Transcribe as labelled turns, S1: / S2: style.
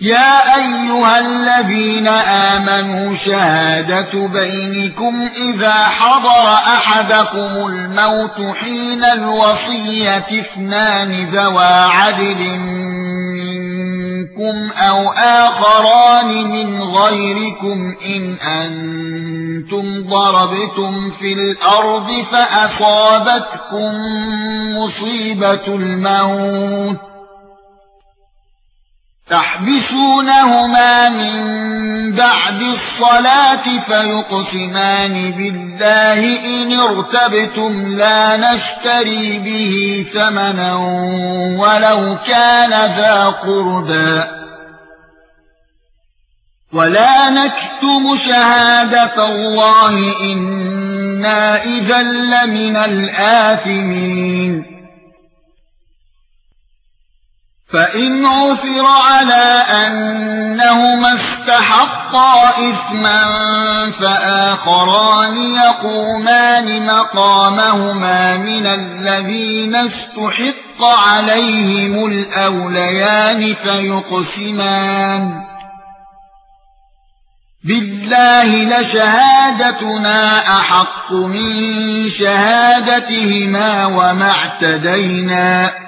S1: يا أيها الذين آمنوا شهادة بينكم إذا حضر أحدكم الموت حين الوصية اثنان ذوى عدل منكم أو آخران من غيركم إن أنتم ضربتم في الأرض فأصابتكم مصيبة الموت تحبسونهما من بعد الصلاة فيقسمان بالله إن ارتبتم لا نشتري به ثمنا ولو كان ذا قربى. ولا نكتم شهادة الله إنا إذا لمن الآثمين. فَإِنْ عُثِرَ عَلَى أَنَّهُمَا اسْتَحَقَّا إِثْمًا فَآخَرَانِ يَقُومَانِ مَقَامَهُمَا مِنَ الَّذِينَ اسْتُحِقَّ عَلَيْهِمُ الْأَوْلَيَانِ فَيُقْسِمَانِ. بِاللَّهِ لَشَهَادَتُنَا أَحَقُّ مِنْ شَهَادَتِهِمَا وَمَا اعْتَدَيْنَا.